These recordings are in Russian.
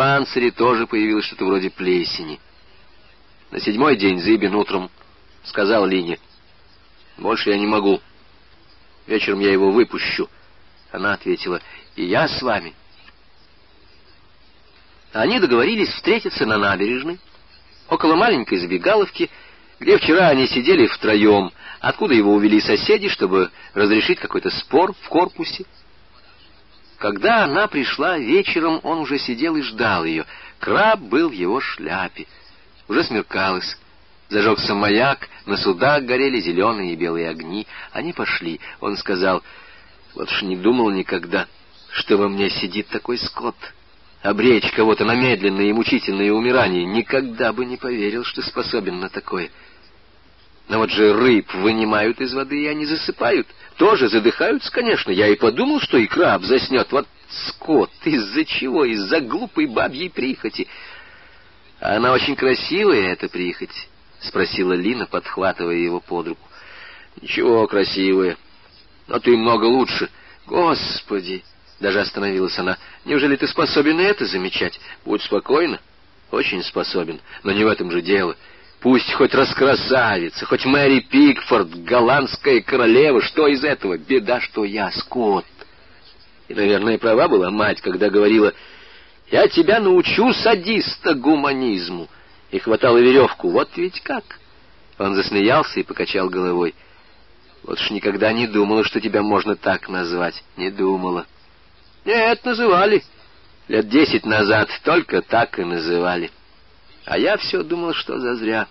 панцире тоже появилось что-то вроде плесени. На седьмой день Зыбин утром сказал Лине, «Больше я не могу. Вечером я его выпущу». Она ответила, «И я с вами». Они договорились встретиться на набережной, около маленькой забегаловки, где вчера они сидели втроем, откуда его увели соседи, чтобы разрешить какой-то спор в корпусе. Когда она пришла вечером, он уже сидел и ждал ее. Краб был в его шляпе. Уже смеркалось. Зажегся маяк, на судах горели зеленые и белые огни. Они пошли. Он сказал, вот уж не думал никогда, что во мне сидит такой скот. Обречь кого-то на медленное и мучительное умирание. Никогда бы не поверил, что способен на такое. Но вот же рыб вынимают из воды, и они засыпают. Тоже задыхаются, конечно. Я и подумал, что и краб заснет. Вот скот. Из-за чего? Из-за глупой бабьей прихоти. А она очень красивая, эта прихоть, — спросила Лина, подхватывая его под руку. Ничего, красивая. Но ты много лучше. Господи! Даже остановилась она. Неужели ты способен это замечать? Будь спокойна. Очень способен. Но не в этом же дело. — Пусть хоть раскрасавица, хоть Мэри Пикфорд, голландская королева, что из этого? Беда, что я Скотт. И, наверное, права была мать, когда говорила, «Я тебя научу садиста гуманизму». И хватала веревку. Вот ведь как. Он засмеялся и покачал головой. Вот ж никогда не думала, что тебя можно так назвать. Не думала. Нет, называли. Лет десять назад только так и называли. А я все думал, что зазря.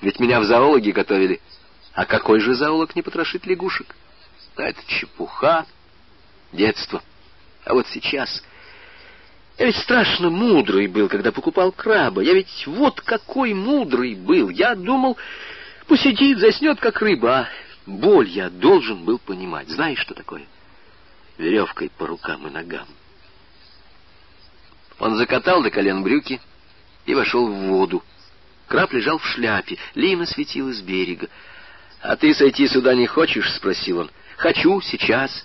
Ведь меня в зоологи готовили. А какой же зоолог не потрошит лягушек? Да это чепуха. Детство. А вот сейчас... Я ведь страшно мудрый был, когда покупал краба. Я ведь вот какой мудрый был. Я думал, посидит, заснет, как рыба. А боль я должен был понимать. Знаешь, что такое? Веревкой по рукам и ногам. Он закатал до колен брюки, и вошел в воду. Краб лежал в шляпе, Лина светила с берега. «А ты сойти сюда не хочешь?» — спросил он. «Хочу, сейчас».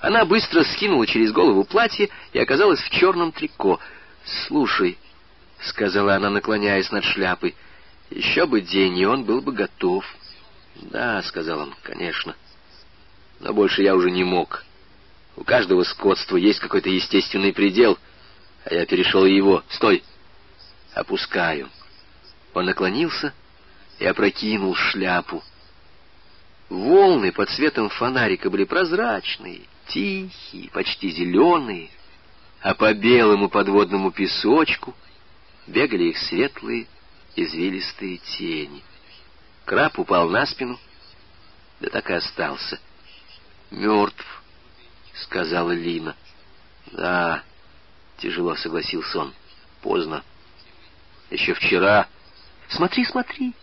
Она быстро скинула через голову платье и оказалась в черном трико. «Слушай», — сказала она, наклоняясь над шляпой, — «еще бы день, и он был бы готов». «Да», — сказал он, — «конечно». Но больше я уже не мог. У каждого скотства есть какой-то естественный предел, а я перешел его. «Стой!» Опускаю. Он наклонился и опрокинул шляпу. Волны под светом фонарика были прозрачные, тихие, почти зеленые, а по белому подводному песочку бегали их светлые, извилистые тени. Краб упал на спину, да так и остался. «Мертв», — сказала Лина. «Да», — тяжело согласился он, — «поздно». Еще вчера... Смотри, смотри.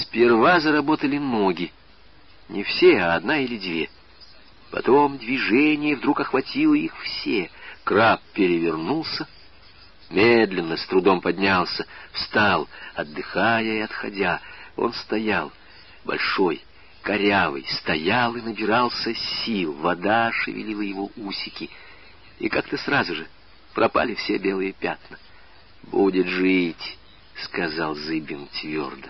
Сперва заработали ноги. Не все, а одна или две. Потом движение вдруг охватило их все. Краб перевернулся, медленно, с трудом поднялся, встал, отдыхая и отходя. Он стоял, большой, корявый, стоял и набирался сил. Вода шевелила его усики. И как-то сразу же пропали все белые пятна. «Будет жить», — сказал Зыбин твердо.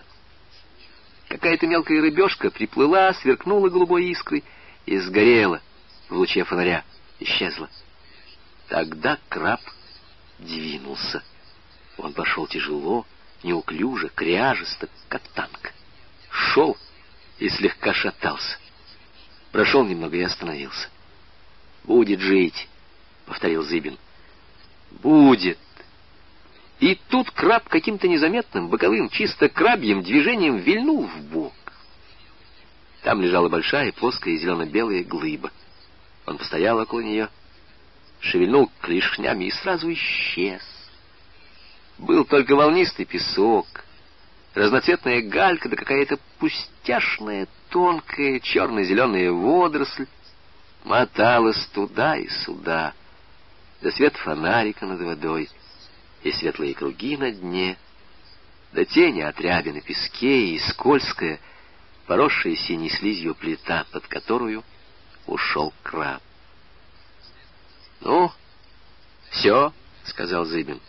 Какая-то мелкая рыбешка приплыла, сверкнула голубой искрой и сгорела в луче фонаря, исчезла. Тогда краб двинулся. Он пошел тяжело, неуклюже, кряжесто, как танк. Шел и слегка шатался. Прошел немного и остановился. «Будет жить», — повторил Зыбин. «Будет», и тут краб каким-то незаметным, боковым, чисто крабьим движением вильнул в бок. Там лежала большая, плоская зелено-белая глыба. Он постоял около нее, шевельнул клешнями и сразу исчез. Был только волнистый песок, разноцветная галька да какая-то пустяшная, тонкая, черно-зеленая водоросль моталась туда и сюда, до свет фонарика над водой — и светлые круги на дне, да тени от ряби на песке и скользкая, поросшая синей слизью плита, под которую ушел краб. «Ну, все», — сказал Зыбин.